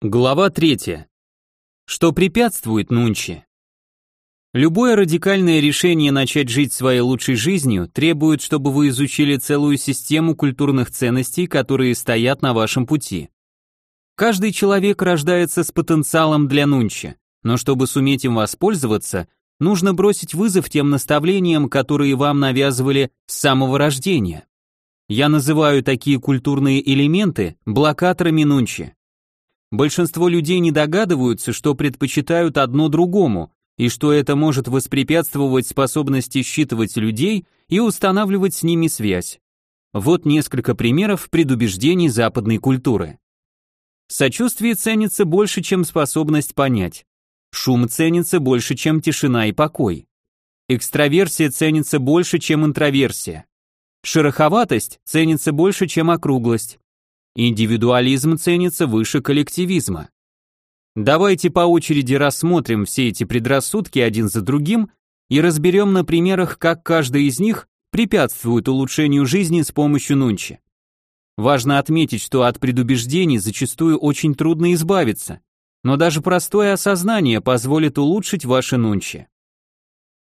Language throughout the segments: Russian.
Глава 3. Что препятствует Нунчи? Любое радикальное решение начать жить своей лучшей жизнью требует, чтобы вы изучили целую систему культурных ценностей, которые стоят на вашем пути. Каждый человек рождается с потенциалом для Нунчи, но чтобы суметь им воспользоваться, нужно бросить вызов тем наставлениям, которые вам навязывали с самого рождения. Я называю такие культурные элементы блокаторами Нунчи. Большинство людей не догадываются, что предпочитают одно другому, и что это может воспрепятствовать способности считывать людей и устанавливать с ними связь. Вот несколько примеров предубеждений западной культуры. Сочувствие ценится больше, чем способность понять. Шум ценится больше, чем тишина и покой. Экстраверсия ценится больше, чем интроверсия. Шероховатость ценится больше, чем округлость. Индивидуализм ценится выше коллективизма. Давайте по очереди рассмотрим все эти предрассудки один за другим и разберем на примерах, как каждый из них препятствует улучшению жизни с помощью нунчи. Важно отметить, что от предубеждений зачастую очень трудно избавиться, но даже простое осознание позволит улучшить ваши нунчи.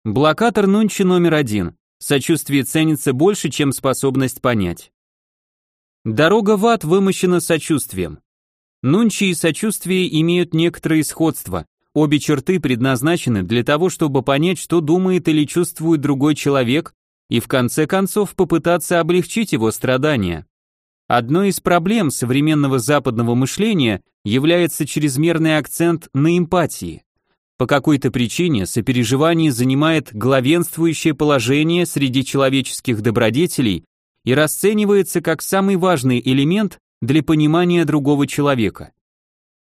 Блокатор нунчи номер один. Сочувствие ценится больше, чем способность понять. Дорога в ад вымощена сочувствием. Нунчи и сочувствие имеют некоторые сходства. Обе черты предназначены для того, чтобы понять, что думает или чувствует другой человек, и в конце концов попытаться облегчить его страдания. Одной из проблем современного западного мышления является чрезмерный акцент на эмпатии. По какой-то причине сопереживание занимает главенствующее положение среди человеческих добродетелей и расценивается как самый важный элемент для понимания другого человека.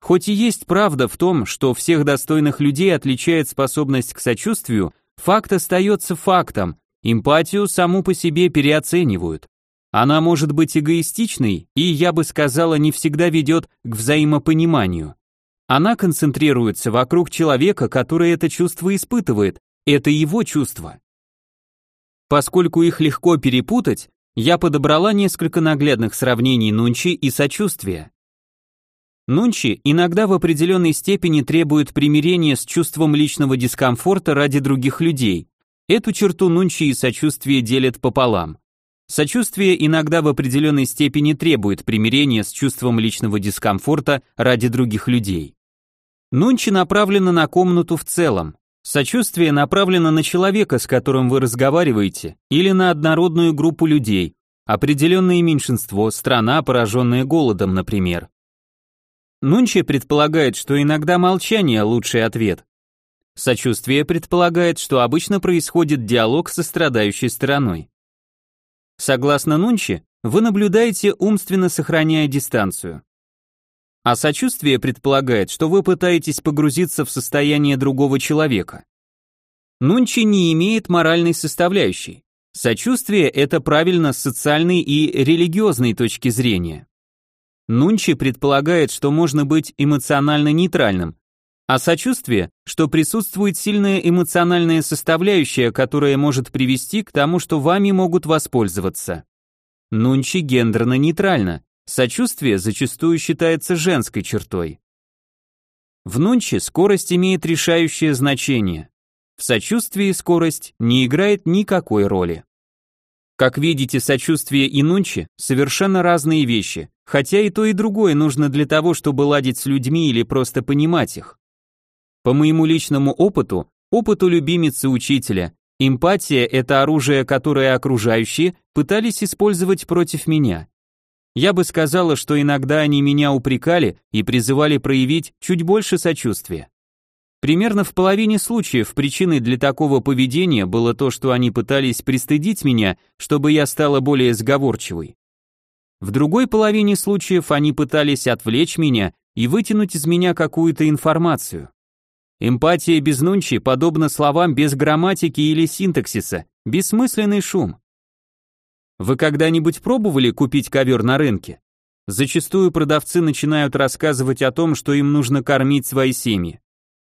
Хоть и есть правда в том, что всех достойных людей отличает способность к сочувствию, факт остается фактом, эмпатию саму по себе переоценивают. Она может быть эгоистичной и, я бы сказала, не всегда ведет к взаимопониманию. Она концентрируется вокруг человека, который это чувство испытывает, это его чувство. Поскольку их легко перепутать, я подобрала несколько наглядных сравнений Нунчи и сочувствия. Нунчи иногда в определенной степени требует примирения с чувством личного дискомфорта ради других людей. Эту черту Нунчи и сочувствие делят пополам. Сочувствие иногда в определенной степени требует примирения с чувством личного дискомфорта ради других людей. Нунчи направлено на комнату в целом. Сочувствие направлено на человека, с которым вы разговариваете, или на однородную группу людей, определенное меньшинство, страна, пораженная голодом, например. Нунчи предполагает, что иногда молчание – лучший ответ. Сочувствие предполагает, что обычно происходит диалог со страдающей стороной. Согласно Нунчи, вы наблюдаете, умственно сохраняя дистанцию. А сочувствие предполагает, что вы пытаетесь погрузиться в состояние другого человека. Нунчи не имеет моральной составляющей. Сочувствие – это правильно с социальной и религиозной точки зрения. Нунчи предполагает, что можно быть эмоционально нейтральным, а сочувствие, что присутствует сильная эмоциональная составляющая, которая может привести к тому, что вами могут воспользоваться. Нунчи гендерно нейтрально, Сочувствие зачастую считается женской чертой. В нунче скорость имеет решающее значение. В сочувствии скорость не играет никакой роли. Как видите, сочувствие и нунчи совершенно разные вещи, хотя и то и другое нужно для того, чтобы ладить с людьми или просто понимать их. По моему личному опыту, опыту любимицы учителя, эмпатия – это оружие, которое окружающие пытались использовать против меня. Я бы сказала, что иногда они меня упрекали и призывали проявить чуть больше сочувствия. Примерно в половине случаев причиной для такого поведения было то, что они пытались пристыдить меня, чтобы я стала более сговорчивой. В другой половине случаев они пытались отвлечь меня и вытянуть из меня какую-то информацию. Эмпатия без нунчи подобна словам без грамматики или синтаксиса, бессмысленный шум. Вы когда-нибудь пробовали купить ковер на рынке? Зачастую продавцы начинают рассказывать о том, что им нужно кормить свои семьи.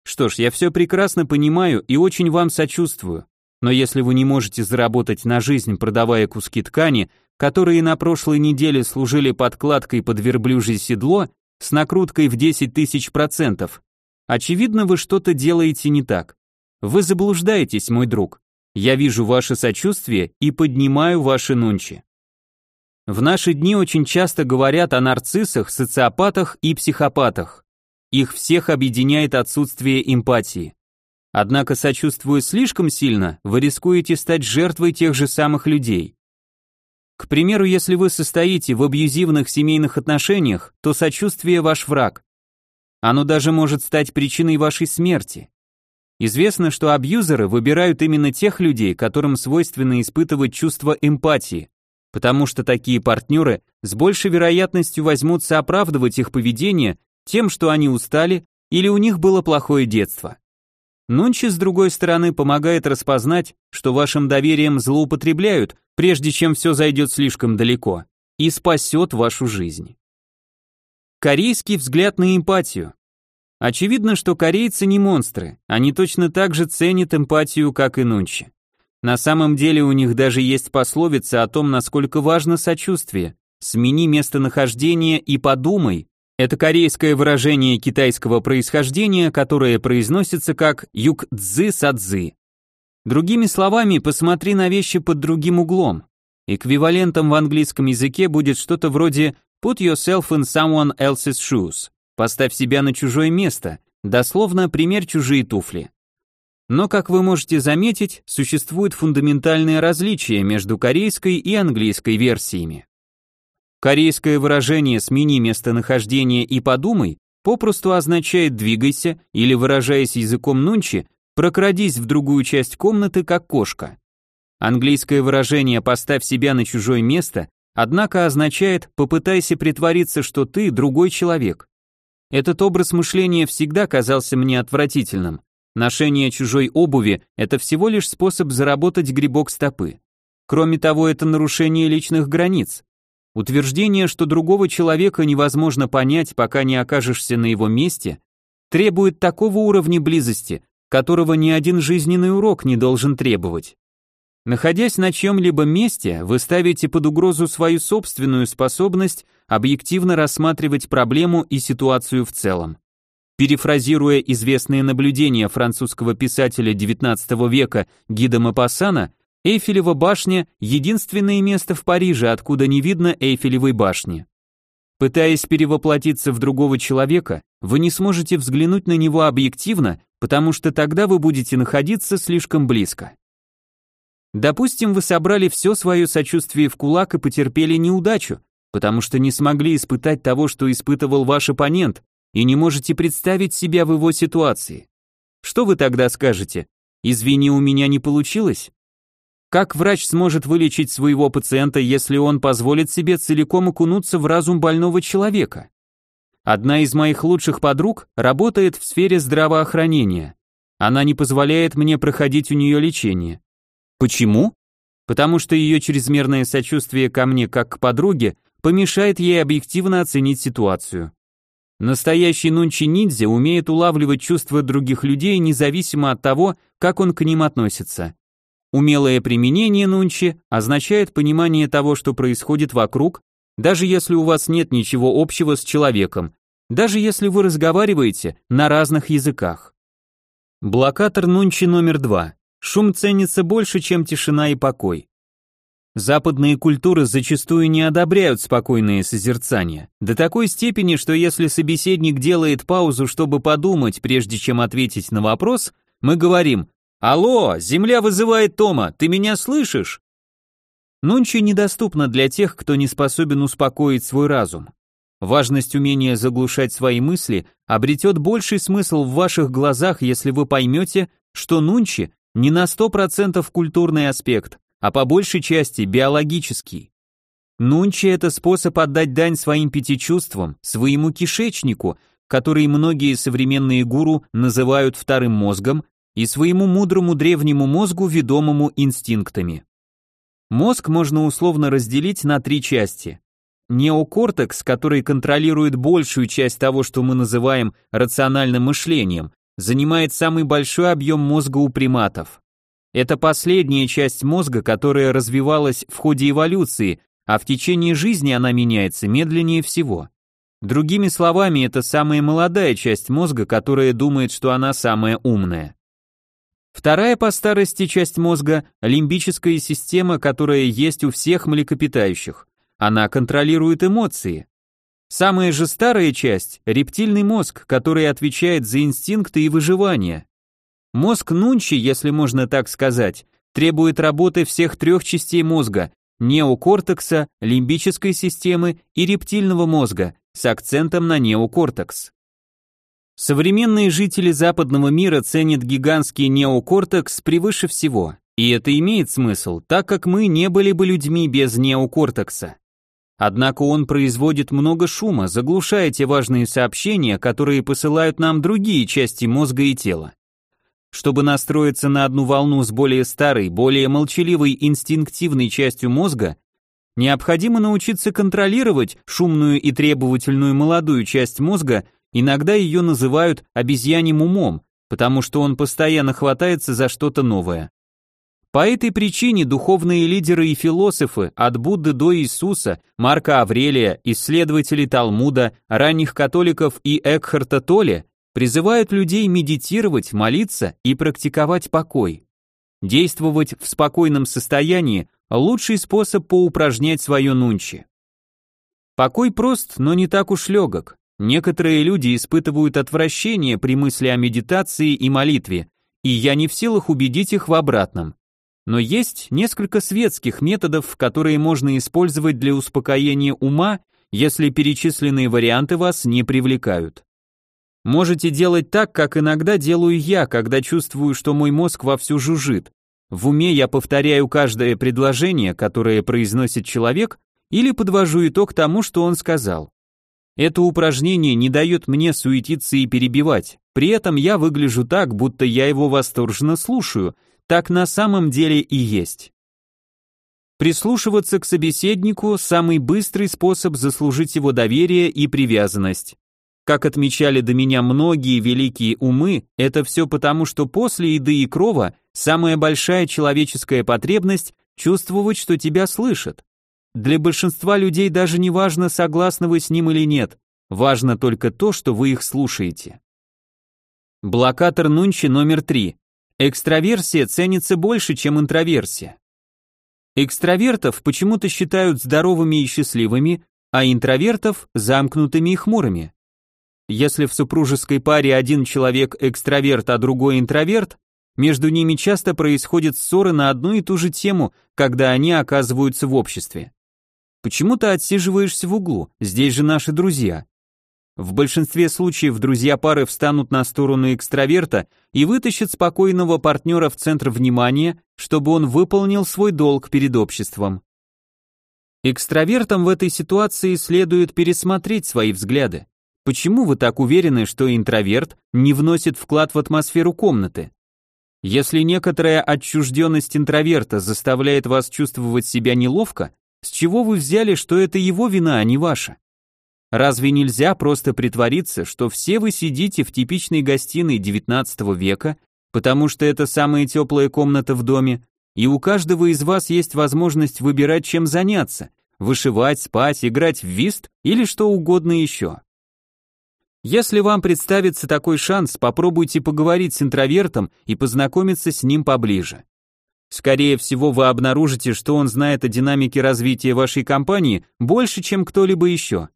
Что ж, я все прекрасно понимаю и очень вам сочувствую. Но если вы не можете заработать на жизнь, продавая куски ткани, которые на прошлой неделе служили подкладкой под верблюжье седло, с накруткой в 10 тысяч процентов. Очевидно, вы что-то делаете не так. Вы заблуждаетесь, мой друг. Я вижу ваше сочувствие и поднимаю ваши нунчи. В наши дни очень часто говорят о нарциссах, социопатах и психопатах. Их всех объединяет отсутствие эмпатии. Однако, сочувствуя слишком сильно, вы рискуете стать жертвой тех же самых людей. К примеру, если вы состоите в абьюзивных семейных отношениях, то сочувствие ваш враг. Оно даже может стать причиной вашей смерти. Известно, что абьюзеры выбирают именно тех людей, которым свойственно испытывать чувство эмпатии, потому что такие партнеры с большей вероятностью возьмутся оправдывать их поведение тем, что они устали или у них было плохое детство. Нунчи, с другой стороны, помогает распознать, что вашим доверием злоупотребляют, прежде чем все зайдет слишком далеко, и спасет вашу жизнь. Корейский взгляд на эмпатию. Очевидно, что корейцы не монстры, они точно так же ценят эмпатию, как и нунчи. На самом деле у них даже есть пословица о том, насколько важно сочувствие. Смени местонахождение и подумай, это корейское выражение китайского происхождения, которое произносится как юк-цзы садзы. Другими словами, посмотри на вещи под другим углом. Эквивалентом в английском языке будет что-то вроде put yourself in someone else's shoes. Поставь себя на чужое место, дословно пример чужие туфли. Но, как вы можете заметить, существует фундаментальное различие между корейской и английской версиями. Корейское выражение «смени местонахождение и подумай» попросту означает «двигайся» или, выражаясь языком нунчи, «прокрадись в другую часть комнаты, как кошка». Английское выражение «поставь себя на чужое место» однако означает «попытайся притвориться, что ты другой человек». Этот образ мышления всегда казался мне отвратительным. Ношение чужой обуви – это всего лишь способ заработать грибок стопы. Кроме того, это нарушение личных границ. Утверждение, что другого человека невозможно понять, пока не окажешься на его месте, требует такого уровня близости, которого ни один жизненный урок не должен требовать. Находясь на чьем-либо месте, вы ставите под угрозу свою собственную способность объективно рассматривать проблему и ситуацию в целом. Перефразируя известные наблюдения французского писателя XIX века Гида Мапассана, Эйфелева башня – единственное место в Париже, откуда не видно Эйфелевой башни. Пытаясь перевоплотиться в другого человека, вы не сможете взглянуть на него объективно, потому что тогда вы будете находиться слишком близко. Допустим, вы собрали все свое сочувствие в кулак и потерпели неудачу, потому что не смогли испытать того, что испытывал ваш оппонент, и не можете представить себя в его ситуации. Что вы тогда скажете? Извини, у меня не получилось? Как врач сможет вылечить своего пациента, если он позволит себе целиком окунуться в разум больного человека? Одна из моих лучших подруг работает в сфере здравоохранения. Она не позволяет мне проходить у нее лечение. Почему? Потому что ее чрезмерное сочувствие ко мне как к подруге помешает ей объективно оценить ситуацию. Настоящий нунчи-ниндзя умеет улавливать чувства других людей независимо от того, как он к ним относится. Умелое применение нунчи означает понимание того, что происходит вокруг, даже если у вас нет ничего общего с человеком, даже если вы разговариваете на разных языках. Блокатор нунчи номер два. Шум ценится больше, чем тишина и покой. Западные культуры зачастую не одобряют спокойные созерцания, до такой степени, что если собеседник делает паузу, чтобы подумать, прежде чем ответить на вопрос, мы говорим «Алло, земля вызывает Тома, ты меня слышишь?» Нунчи недоступна для тех, кто не способен успокоить свой разум. Важность умения заглушать свои мысли обретет больший смысл в ваших глазах, если вы поймете, что нунчи не на 100% культурный аспект, а по большей части биологический. Нунчи – это способ отдать дань своим пяти чувствам, своему кишечнику, который многие современные гуру называют вторым мозгом, и своему мудрому древнему мозгу, ведомому инстинктами. Мозг можно условно разделить на три части. Неокортекс, который контролирует большую часть того, что мы называем рациональным мышлением, занимает самый большой объем мозга у приматов. Это последняя часть мозга, которая развивалась в ходе эволюции, а в течение жизни она меняется медленнее всего. Другими словами, это самая молодая часть мозга, которая думает, что она самая умная. Вторая по старости часть мозга – лимбическая система, которая есть у всех млекопитающих. Она контролирует эмоции. Самая же старая часть – рептильный мозг, который отвечает за инстинкты и выживание. Мозг Нунчи, если можно так сказать, требует работы всех трех частей мозга – неокортекса, лимбической системы и рептильного мозга с акцентом на неокортекс. Современные жители западного мира ценят гигантский неокортекс превыше всего, и это имеет смысл, так как мы не были бы людьми без неокортекса. Однако он производит много шума, заглушая те важные сообщения, которые посылают нам другие части мозга и тела. Чтобы настроиться на одну волну с более старой, более молчаливой инстинктивной частью мозга, необходимо научиться контролировать шумную и требовательную молодую часть мозга, иногда ее называют обезьяним умом, потому что он постоянно хватается за что-то новое. По этой причине духовные лидеры и философы от Будды до Иисуса, Марка Аврелия, исследователи Талмуда, ранних католиков и Экхарта Толе призывают людей медитировать, молиться и практиковать покой. Действовать в спокойном состоянии – лучший способ поупражнять свое нунчи. Покой прост, но не так уж легок. Некоторые люди испытывают отвращение при мысли о медитации и молитве, и я не в силах убедить их в обратном. Но есть несколько светских методов, которые можно использовать для успокоения ума, если перечисленные варианты вас не привлекают. Можете делать так, как иногда делаю я, когда чувствую, что мой мозг вовсю жужжит. В уме я повторяю каждое предложение, которое произносит человек, или подвожу итог тому, что он сказал. Это упражнение не дает мне суетиться и перебивать, при этом я выгляжу так, будто я его восторженно слушаю, так на самом деле и есть. Прислушиваться к собеседнику – самый быстрый способ заслужить его доверие и привязанность. Как отмечали до меня многие великие умы, это все потому, что после еды и крова самая большая человеческая потребность – чувствовать, что тебя слышат. Для большинства людей даже не важно, согласны вы с ним или нет, важно только то, что вы их слушаете. Блокатор Нунчи номер три. Экстраверсия ценится больше, чем интроверсия. Экстравертов почему-то считают здоровыми и счастливыми, а интровертов – замкнутыми и хмурыми. Если в супружеской паре один человек экстраверт, а другой интроверт, между ними часто происходят ссоры на одну и ту же тему, когда они оказываются в обществе. Почему ты отсиживаешься в углу? Здесь же наши друзья. В большинстве случаев друзья пары встанут на сторону экстраверта и вытащат спокойного партнера в центр внимания, чтобы он выполнил свой долг перед обществом. Экстравертам в этой ситуации следует пересмотреть свои взгляды. Почему вы так уверены, что интроверт не вносит вклад в атмосферу комнаты? Если некоторая отчужденность интроверта заставляет вас чувствовать себя неловко, с чего вы взяли, что это его вина, а не ваша? Разве нельзя просто притвориться, что все вы сидите в типичной гостиной XIX века, потому что это самая теплая комната в доме, и у каждого из вас есть возможность выбирать, чем заняться, вышивать, спать, играть в вист или что угодно еще. Если вам представится такой шанс, попробуйте поговорить с интровертом и познакомиться с ним поближе. Скорее всего, вы обнаружите, что он знает о динамике развития вашей компании больше, чем кто-либо еще.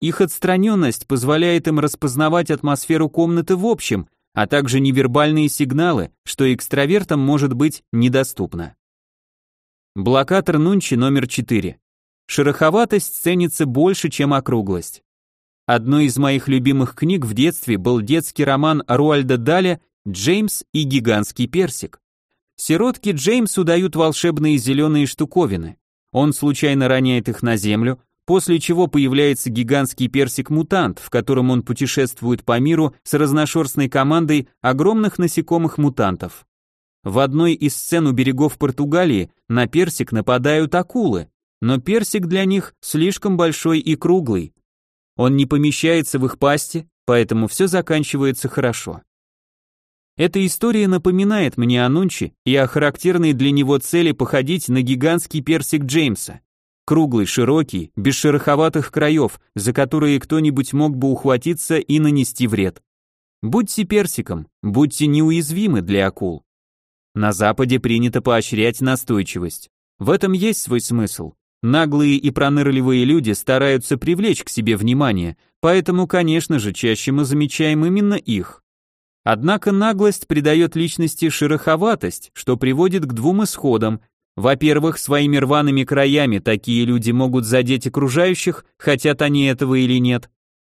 Их отстраненность позволяет им распознавать атмосферу комнаты в общем, а также невербальные сигналы, что экстравертам может быть недоступно. Блокатор Нунчи номер 4. Шероховатость ценится больше, чем округлость. Одной из моих любимых книг в детстве был детский роман Руальда Даля «Джеймс и гигантский персик». Сиротке Джеймсу дают волшебные зеленые штуковины. Он случайно роняет их на землю, после чего появляется гигантский персик-мутант, в котором он путешествует по миру с разношерстной командой огромных насекомых-мутантов. В одной из сцен у берегов Португалии на персик нападают акулы, но персик для них слишком большой и круглый. Он не помещается в их пасти, поэтому все заканчивается хорошо. Эта история напоминает мне о Нунче и о характерной для него цели походить на гигантский персик Джеймса. Круглый, широкий, без шероховатых краев, за которые кто-нибудь мог бы ухватиться и нанести вред. Будьте персиком, будьте неуязвимы для акул. На Западе принято поощрять настойчивость. В этом есть свой смысл. Наглые и пронырливые люди стараются привлечь к себе внимание, поэтому, конечно же, чаще мы замечаем именно их. Однако наглость придает личности шероховатость, что приводит к двум исходам. Во-первых, своими рваными краями такие люди могут задеть окружающих, хотят они этого или нет.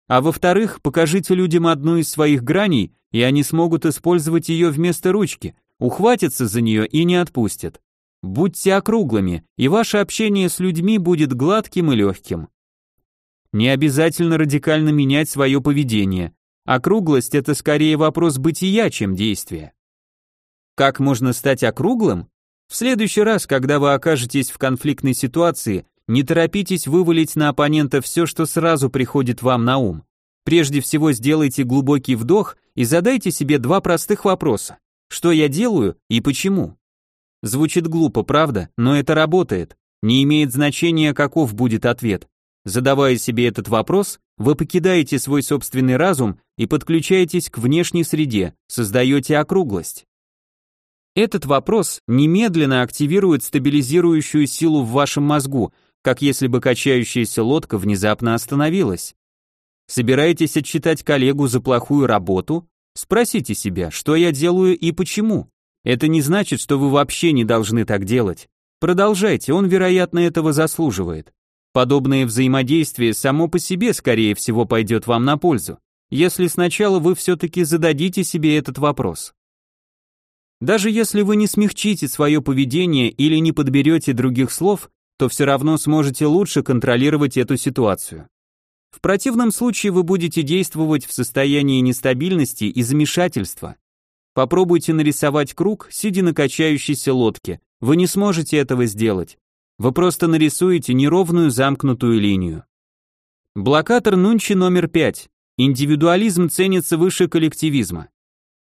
А во-вторых, покажите людям одну из своих граней, и они смогут использовать ее вместо ручки, ухватятся за нее и не отпустят. Будьте округлыми, и ваше общение с людьми будет гладким и легким. Не обязательно радикально менять свое поведение. Округлость – это скорее вопрос бытия, чем действия. Как можно стать округлым? В следующий раз, когда вы окажетесь в конфликтной ситуации, не торопитесь вывалить на оппонента все, что сразу приходит вам на ум. Прежде всего сделайте глубокий вдох и задайте себе два простых вопроса. Что я делаю и почему? Звучит глупо, правда, но это работает. Не имеет значения, каков будет ответ. Задавая себе этот вопрос, вы покидаете свой собственный разум и подключаетесь к внешней среде, создаете округлость. Этот вопрос немедленно активирует стабилизирующую силу в вашем мозгу, как если бы качающаяся лодка внезапно остановилась. Собираетесь отчитать коллегу за плохую работу? Спросите себя, что я делаю и почему. Это не значит, что вы вообще не должны так делать. Продолжайте, он, вероятно, этого заслуживает. Подобное взаимодействие само по себе, скорее всего, пойдет вам на пользу, если сначала вы все-таки зададите себе этот вопрос. Даже если вы не смягчите свое поведение или не подберете других слов, то все равно сможете лучше контролировать эту ситуацию. В противном случае вы будете действовать в состоянии нестабильности и замешательства. Попробуйте нарисовать круг, сидя на качающейся лодке. Вы не сможете этого сделать. Вы просто нарисуете неровную замкнутую линию. Блокатор Нунчи номер 5. Индивидуализм ценится выше коллективизма.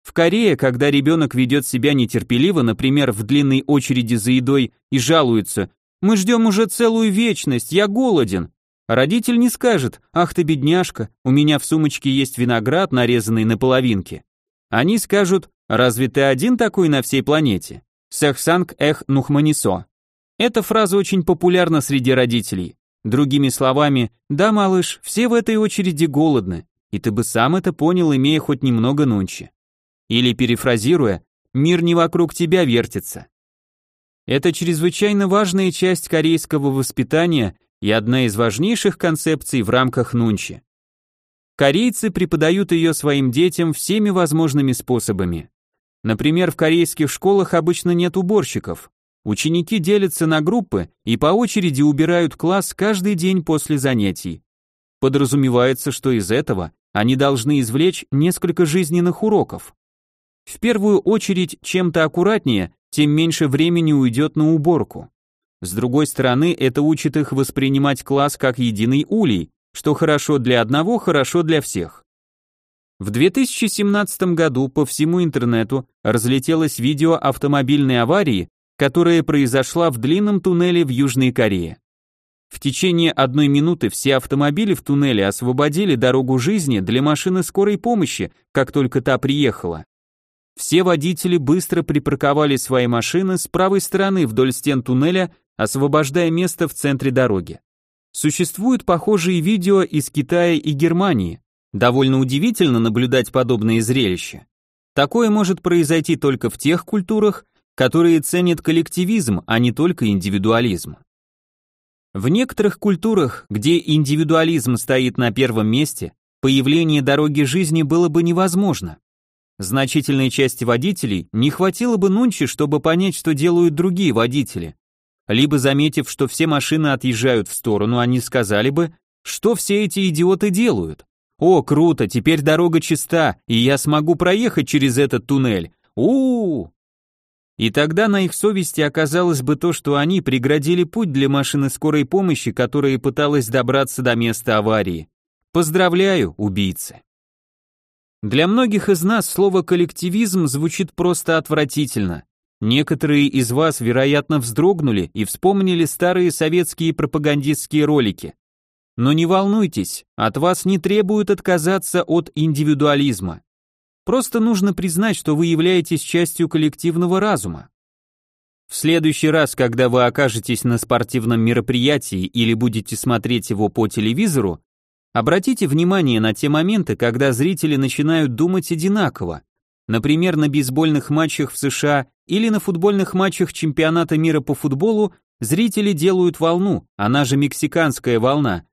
В Корее, когда ребенок ведет себя нетерпеливо, например, в длинной очереди за едой и жалуется «Мы ждем уже целую вечность, я голоден», Родитель не скажет, ах ты бедняжка, у меня в сумочке есть виноград, нарезанный на половинки. Они скажут, разве ты один такой на всей планете? Сэхсанг эх нухманисо. Эта фраза очень популярна среди родителей. Другими словами, да, малыш, все в этой очереди голодны, и ты бы сам это понял, имея хоть немного нунчи. Или перефразируя, мир не вокруг тебя вертится. Это чрезвычайно важная часть корейского воспитания и одна из важнейших концепций в рамках нунчи. Корейцы преподают ее своим детям всеми возможными способами. Например, в корейских школах обычно нет уборщиков. Ученики делятся на группы и по очереди убирают класс каждый день после занятий. Подразумевается, что из этого они должны извлечь несколько жизненных уроков. В первую очередь, чем то аккуратнее, тем меньше времени уйдет на уборку. С другой стороны, это учит их воспринимать класс как единый улей, что хорошо для одного, хорошо для всех. В 2017 году по всему интернету разлетелось видео автомобильной аварии, которая произошла в длинном туннеле в Южной Корее. В течение одной минуты все автомобили в туннеле освободили дорогу жизни для машины скорой помощи, как только та приехала. Все водители быстро припарковали свои машины с правой стороны вдоль стен туннеля освобождая место в центре дороги. Существуют похожие видео из Китая и Германии. Довольно удивительно наблюдать подобные зрелища. Такое может произойти только в тех культурах, которые ценят коллективизм, а не только индивидуализм. В некоторых культурах, где индивидуализм стоит на первом месте, появление дороги жизни было бы невозможно. Значительной части водителей не хватило бы нунчи, чтобы понять, что делают другие водители, либо заметив, что все машины отъезжают в сторону, они сказали бы, что все эти идиоты делают. О, круто, теперь дорога чиста, и я смогу проехать через этот туннель. У, -у, -у. И тогда на их совести оказалось бы то, что они преградили путь для машины скорой помощи, которая пыталась добраться до места аварии. Поздравляю, убийцы. Для многих из нас слово коллективизм звучит просто отвратительно. Некоторые из вас, вероятно, вздрогнули и вспомнили старые советские пропагандистские ролики. Но не волнуйтесь, от вас не требуют отказаться от индивидуализма. Просто нужно признать, что вы являетесь частью коллективного разума. В следующий раз, когда вы окажетесь на спортивном мероприятии или будете смотреть его по телевизору, обратите внимание на те моменты, когда зрители начинают думать одинаково. Например, на бейсбольных матчах в США или на футбольных матчах чемпионата мира по футболу зрители делают волну, она же мексиканская волна.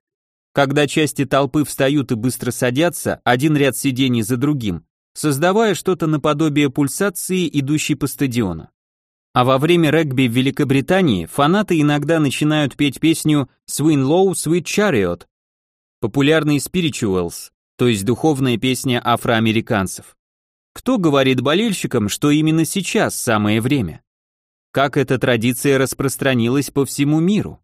Когда части толпы встают и быстро садятся, один ряд сидений за другим, создавая что-то наподобие пульсации, идущей по стадиону. А во время регби в Великобритании фанаты иногда начинают петь песню Swing Low, Sweet Chariot, популярный spirituals, то есть духовная песня афроамериканцев. Кто говорит болельщикам, что именно сейчас самое время? Как эта традиция распространилась по всему миру?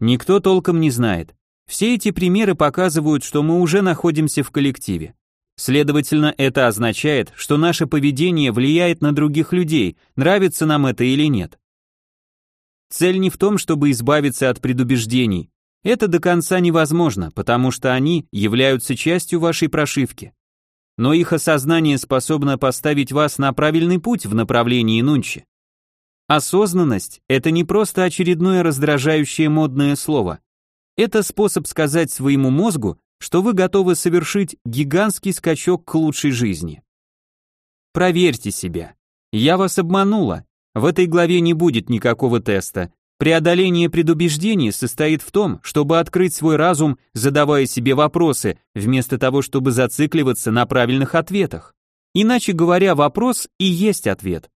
Никто толком не знает. Все эти примеры показывают, что мы уже находимся в коллективе. Следовательно, это означает, что наше поведение влияет на других людей, нравится нам это или нет. Цель не в том, чтобы избавиться от предубеждений. Это до конца невозможно, потому что они являются частью вашей прошивки но их осознание способно поставить вас на правильный путь в направлении Нунчи. Осознанность – это не просто очередное раздражающее модное слово. Это способ сказать своему мозгу, что вы готовы совершить гигантский скачок к лучшей жизни. Проверьте себя. Я вас обманула. В этой главе не будет никакого теста. Преодоление предубеждений состоит в том, чтобы открыть свой разум, задавая себе вопросы, вместо того, чтобы зацикливаться на правильных ответах. Иначе говоря, вопрос и есть ответ.